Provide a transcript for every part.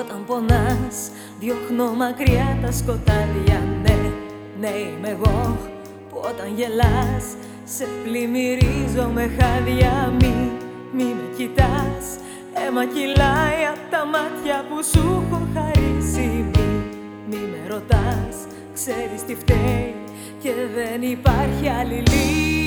όταν πονάς Διώχνω μακριά τα σκοτάδια. Ναι, ναι είμαι εγώ Που όταν γελάς Σε πλημμυρίζω με χάδια. Μη, μη με κοιτάς Αίμα κυλάει απ' τα μάτια που σου έχω χαρίσει. Μη, μη με ρωτάς Ξέρεις τι φταίει Και δεν υπάρχει άλλη λύση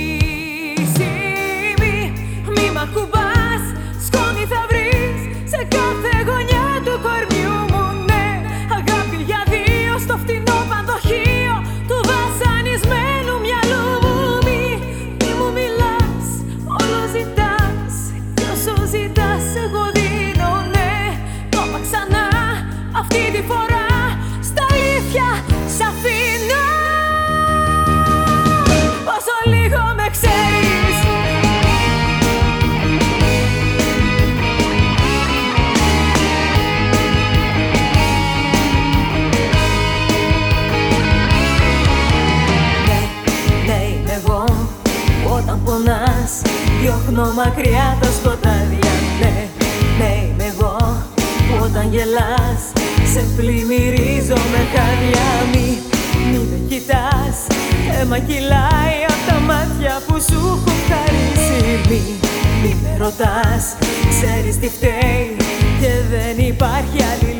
που όταν πονάς Διώχνω μακριά τα σκοτάδια. Ναι, ναι είμαι εγώ που όταν γελάς Σε πλημμυρίζω με χάδια. Μη, μη με κοιτάς. Αίμα κυλάει απ' τα μάτια που σου έχω χαρίσει. Μη, μη με ρωτάς. Ξέρεις τι φταίει και δεν υπάρχει άλλη λύση